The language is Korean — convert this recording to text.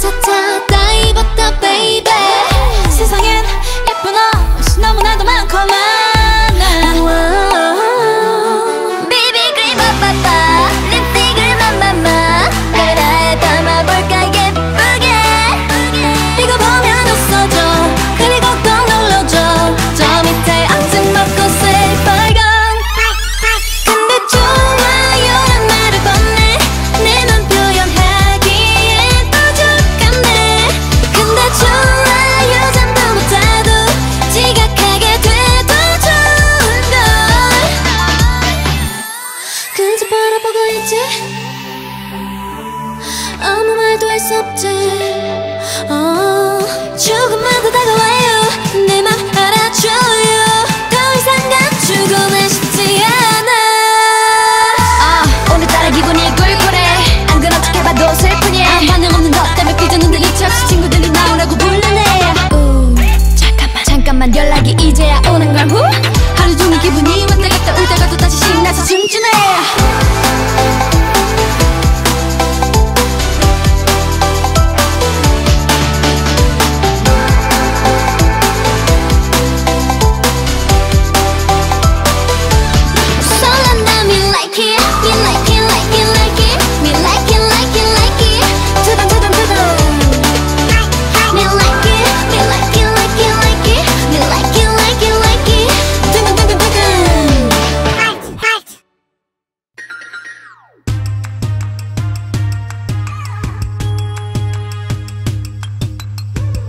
ta ta ta. 없지 아무 말도 할 수 없지 어.